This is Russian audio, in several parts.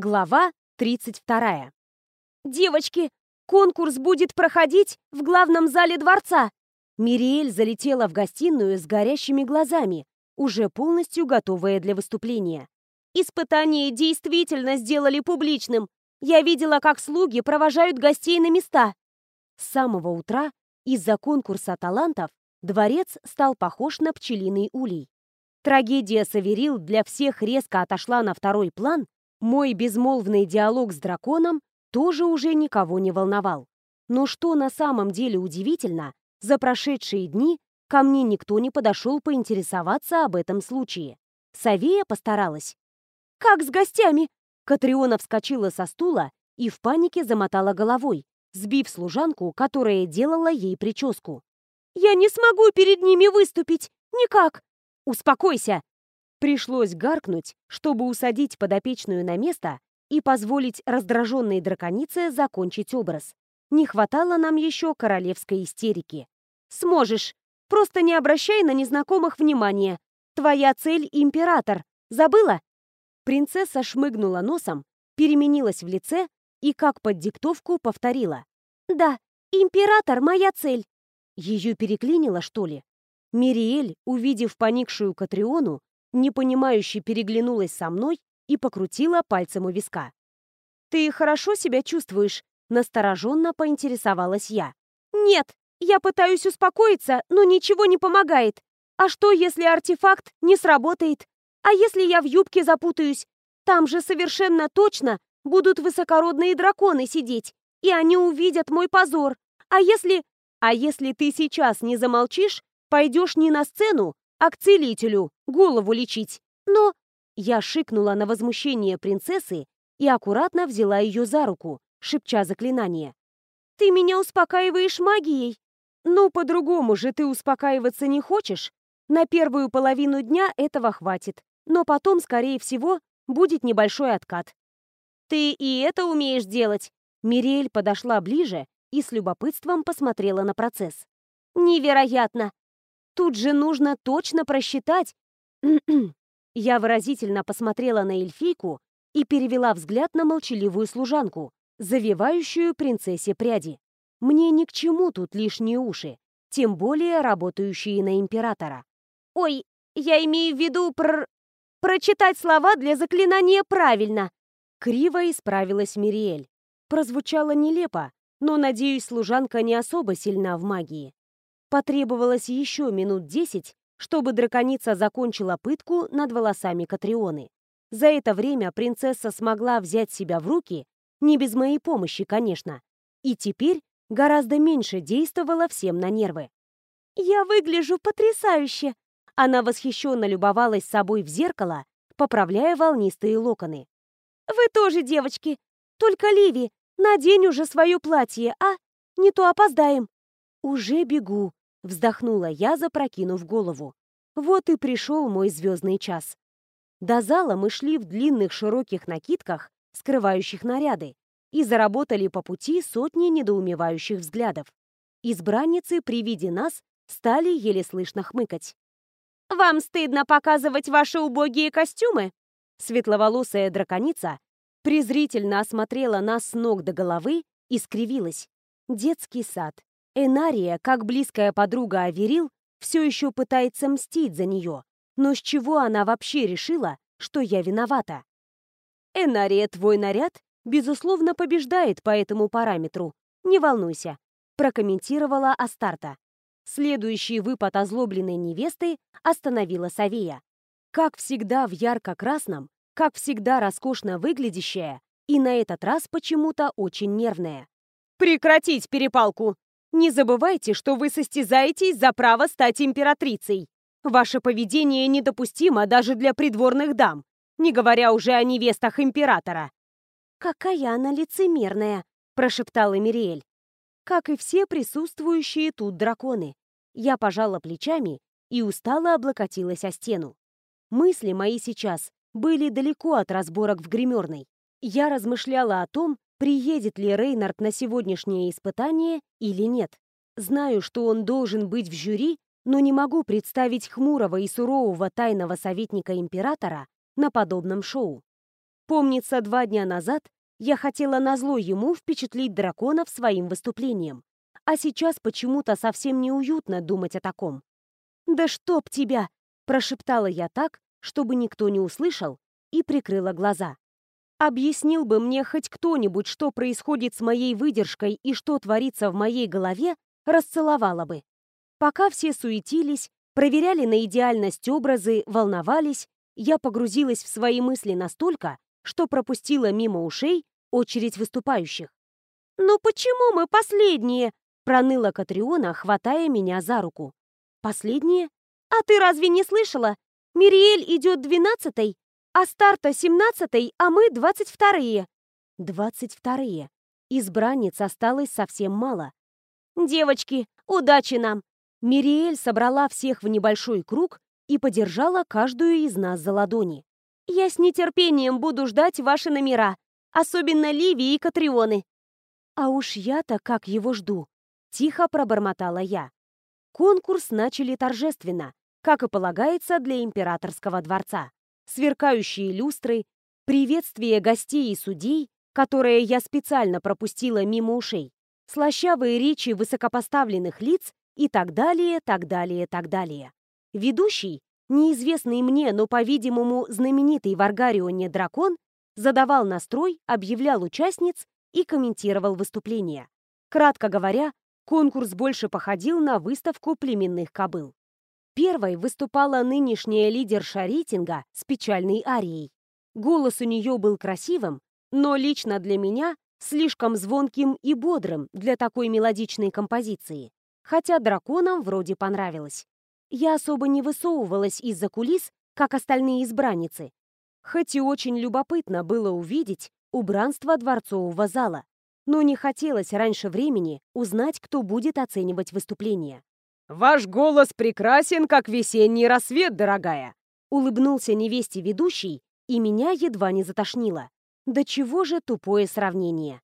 Глава 32. «Девочки, конкурс будет проходить в главном зале дворца!» Мириэль залетела в гостиную с горящими глазами, уже полностью готовая для выступления. «Испытание действительно сделали публичным. Я видела, как слуги провожают гостей на места». С самого утра из-за конкурса талантов дворец стал похож на пчелиный улей. Трагедия Саверил для всех резко отошла на второй план, мой безмолвный диалог с драконом тоже уже никого не волновал. Но что на самом деле удивительно, за прошедшие дни ко мне никто не подошел поинтересоваться об этом случае. Савея постаралась. «Как с гостями?» Катриона вскочила со стула и в панике замотала головой, сбив служанку, которая делала ей прическу. «Я не смогу перед ними выступить! Никак!» «Успокойся!» Пришлось гаркнуть, чтобы усадить подопечную на место и позволить раздраженной драконице закончить образ. Не хватало нам еще королевской истерики. «Сможешь. Просто не обращай на незнакомых внимания. Твоя цель — император. Забыла?» Принцесса шмыгнула носом, переменилась в лице и, как под диктовку, повторила. «Да, император — моя цель». Ее переклинило, что ли? Мириэль, увидев поникшую Катриону, непонимающе переглянулась со мной и покрутила пальцем у виска. «Ты хорошо себя чувствуешь?» — настороженно поинтересовалась я. «Нет, я пытаюсь успокоиться, но ничего не помогает. А что, если артефакт не сработает? А если я в юбке запутаюсь? Там же совершенно точно будут высокородные драконы сидеть, и они увидят мой позор. А если... А если ты сейчас не замолчишь, пойдешь не на сцену, а к целителю голову лечить. Но...» Я шикнула на возмущение принцессы и аккуратно взяла ее за руку, шепча заклинание. «Ты меня успокаиваешь магией? Ну, по-другому же ты успокаиваться не хочешь? На первую половину дня этого хватит, но потом, скорее всего, будет небольшой откат». «Ты и это умеешь делать?» Мириэль подошла ближе и с любопытством посмотрела на процесс. «Невероятно! Тут же нужно точно просчитать. Я выразительно посмотрела на эльфийку и перевела взгляд на молчаливую служанку, завивающую принцессе пряди. Мне ни к чему тут лишние уши, тем более работающие на императора. «Ой, я имею в виду пр... прочитать слова для заклинания правильно!» Криво исправилась Мириэль. Прозвучало нелепо, но, надеюсь, служанка не особо сильна в магии. Потребовалось еще минут десять, чтобы драконица закончила пытку над волосами Катрионы. За это время принцесса смогла взять себя в руки, не без моей помощи, конечно, и теперь гораздо меньше действовала всем на нервы. «Я выгляжу потрясающе!» Она восхищенно любовалась собой в зеркало, поправляя волнистые локоны. «Вы тоже, девочки! Только, Ливи, надень уже свое платье, а? Не то опоздаем!» «Уже бегу!» Вздохнула я, запрокинув голову. Вот и пришел мой звездный час. До зала мы шли в длинных широких накидках, скрывающих наряды, и заработали по пути сотни недоумевающих взглядов. Избранницы при виде нас стали еле слышно хмыкать. «Вам стыдно показывать ваши убогие костюмы?» Светловолосая драконица презрительно осмотрела нас с ног до головы и скривилась. Детский сад. Энария, как близкая подруга Аверил, все еще пытается мстить за нее. Но с чего она вообще решила, что я виновата? Энария, твой наряд, безусловно, побеждает по этому параметру. Не волнуйся, прокомментировала Астарта. Следующий выпад озлобленной невесты остановила Савия. Как всегда в ярко-красном, как всегда роскошно выглядящая и на этот раз почему-то очень нервная. «Прекратить перепалку!» Не забывайте, что вы состязаетесь за право стать императрицей. Ваше поведение недопустимо даже для придворных дам, не говоря уже о невестах императора». «Какая она лицемерная!» – прошептала Мириэль. Как и все присутствующие тут драконы. Я пожала плечами и устало облокотилась о стену. Мысли мои сейчас были далеко от разборок в гримерной. Я размышляла о том, приедет ли Рейнард на сегодняшнее испытание или нет. Знаю, что он должен быть в жюри, но не могу представить хмурого и сурового тайного советника императора на подобном шоу. Помнится, два дня назад я хотела назло ему впечатлить драконов своим выступлением. А сейчас почему-то совсем неуютно думать о таком. «Да чтоб тебя!» – прошептала я так, чтобы никто не услышал, и прикрыла глаза. Объяснил бы мне хоть кто-нибудь, что происходит с моей выдержкой и что творится в моей голове, расцеловала бы. Пока все суетились, проверяли на идеальность образы, волновались, я погрузилась в свои мысли настолько, что пропустила мимо ушей очередь выступающих. «Ну почему мы последние?» — проныла Катриона, хватая меня за руку. «Последние? А ты разве не слышала? Мириэль идет двенадцатой, а старта семнадцатой, а мы двадцать вторые». «Двадцать вторые. Избранниц осталось совсем мало. «Девочки, удачи нам!» Мириэль собрала всех в небольшой круг и подержала каждую из нас за ладони. «Я с нетерпением буду ждать ваши номера, особенно Ливи и Катрионы». «А уж я-то как его жду!» — тихо пробормотала я. Конкурс начали торжественно, как и полагается для императорского дворца. Сверкающие люстры, приветствие гостей и судей, которые я специально пропустила мимо ушей, слащавые речи высокопоставленных лиц и так далее, так далее, так далее. Ведущий, неизвестный мне, но, по-видимому, знаменитый в Аргарионе дракон, задавал настрой, объявлял участниц и комментировал выступления. Кратко говоря, конкурс больше походил на выставку племенных кобыл. Первой выступала нынешняя лидерша рейтинга с печальной арией. Голос у нее был красивым, но лично для меня слишком звонким и бодрым для такой мелодичной композиции, хотя драконам вроде понравилось. Я особо не высовывалась из-за кулис, как остальные избранницы, хоть и очень любопытно было увидеть убранство дворцового зала, но не хотелось раньше времени узнать, кто будет оценивать выступление. «Ваш голос прекрасен, как весенний рассвет, дорогая!» Улыбнулся невесте ведущий, и меня едва не затошнило. Да чего же тупое сравнение.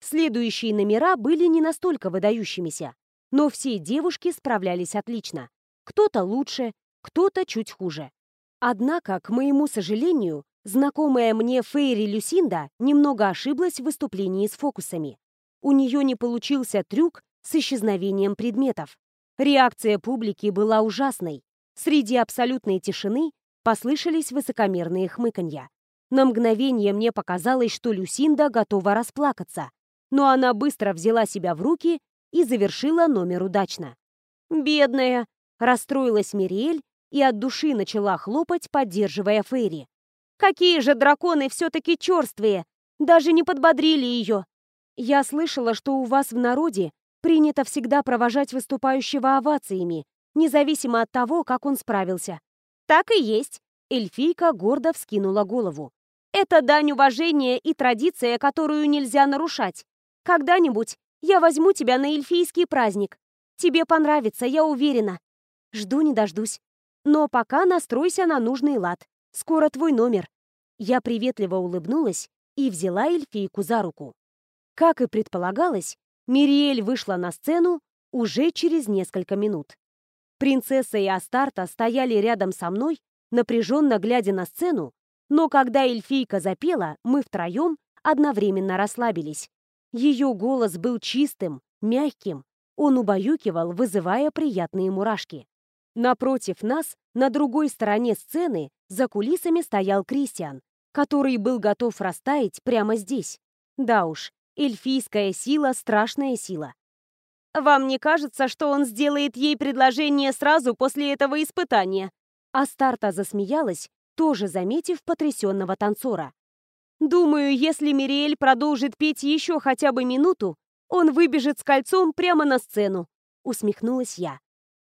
Следующие номера были не настолько выдающимися, но все девушки справлялись отлично. Кто-то лучше, кто-то чуть хуже. Однако, к моему сожалению, знакомая мне Фейри Люсинда немного ошиблась в выступлении с фокусами. У нее не получился трюк с исчезновением предметов. Реакция публики была ужасной. Среди абсолютной тишины послышались высокомерные хмыканья. На мгновение мне показалось, что Люсинда готова расплакаться, но она быстро взяла себя в руки и завершила номер удачно. «Бедная!» — расстроилась Мириэль и от души начала хлопать, поддерживая Фейри. «Какие же драконы все-таки черствые! Даже не подбодрили ее!» «Я слышала, что у вас в народе принято всегда провожать выступающего овациями, независимо от того, как он справился». «Так и есть!» Эльфийка гордо вскинула голову. Это дань уважения и традиция, которую нельзя нарушать. Когда-нибудь я возьму тебя на эльфийский праздник. Тебе понравится, я уверена. Жду не дождусь. Но пока настройся на нужный лад. Скоро твой номер. Я приветливо улыбнулась и взяла эльфийку за руку. Как и предполагалось, Мириэль вышла на сцену уже через несколько минут. Принцесса и Астарта стояли рядом со мной, напряженно глядя на сцену, но когда эльфийка запела, мы втроем одновременно расслабились. Ее голос был чистым, мягким, он убаюкивал, вызывая приятные мурашки. Напротив нас, на другой стороне сцены, за кулисами стоял Кристиан, который был готов растаять прямо здесь. Да уж, эльфийская сила — страшная сила. «Вам не кажется, что он сделает ей предложение сразу после этого испытания?» Астарта засмеялась, тоже заметив потрясенного танцора. «Думаю, если Мириэль продолжит петь еще хотя бы минуту, он выбежит с кольцом прямо на сцену», — усмехнулась я.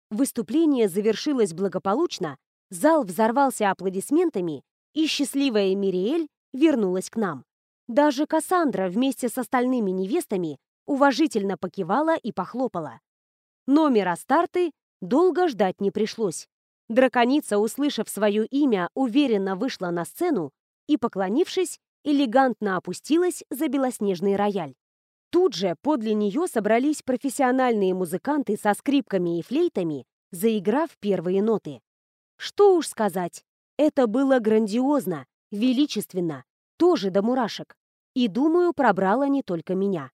Выступление завершилось благополучно, зал взорвался аплодисментами, и счастливая Мириэль вернулась к нам. Даже Кассандра вместе с остальными невестами уважительно покивала и похлопала. Номера старты долго ждать не пришлось. Драконица, услышав свое имя, уверенно вышла на сцену и, поклонившись, элегантно опустилась за белоснежный рояль. Тут же подле нее собрались профессиональные музыканты со скрипками и флейтами, заиграв первые ноты. Что уж сказать, это было грандиозно, величественно, тоже до мурашек. И, думаю, пробрала не только меня.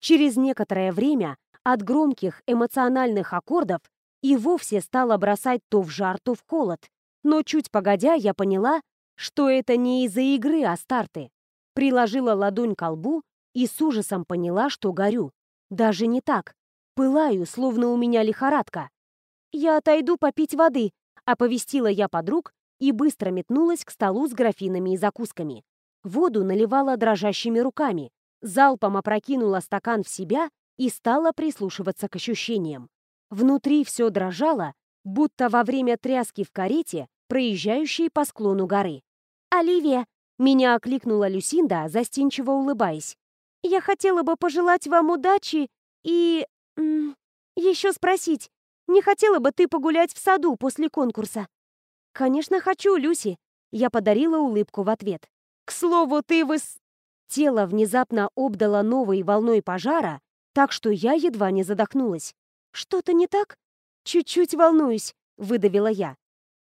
Через некоторое время от громких эмоциональных аккордов и вовсе стала бросать то в жар, то в холод. Но чуть погодя, я поняла, что это не из-за игры, а старты. Приложила ладонь к лбу и с ужасом поняла, что горю. Даже не так. Пылаю, словно у меня лихорадка. «Я отойду попить воды», — оповестила я подруг и быстро метнулась к столу с графинами и закусками. Воду наливала дрожащими руками, залпом опрокинула стакан в себя и стала прислушиваться к ощущениям. Внутри все дрожало, будто во время тряски в карете, проезжающей по склону горы. «Оливия!» — меня окликнула Люсинда, застенчиво улыбаясь. «Я хотела бы пожелать вам удачи и... еще спросить, не хотела бы ты погулять в саду после конкурса?» «Конечно хочу, Люси!» Я подарила улыбку в ответ. «К слову, ты выс...» Тело внезапно обдало новой волной пожара, так что я едва не задохнулась. «Что-то не так?» «Чуть-чуть волнуюсь», — выдавила я.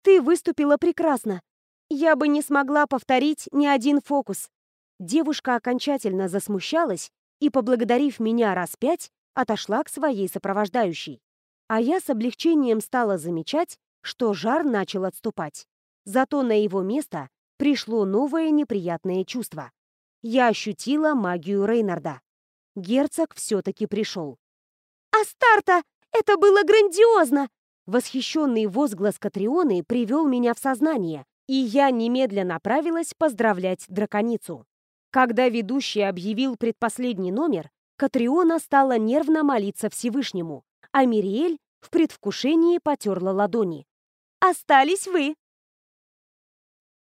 «Ты выступила прекрасно. Я бы не смогла повторить ни один фокус». Девушка окончательно засмущалась и, поблагодарив меня раз пять, отошла к своей сопровождающей. А я с облегчением стала замечать, что жар начал отступать. Зато на его место пришло новое неприятное чувство. Я ощутила магию Рейнарда. Герцог все-таки пришел. «Астарта! Это было грандиозно!» Восхищенный возглас Катрионы привел меня в сознание, и я немедленно направилась поздравлять драконицу. Когда ведущий объявил предпоследний номер, Катриона стала нервно молиться Всевышнему, а Мириэль в предвкушении потерла ладони. «Остались вы!»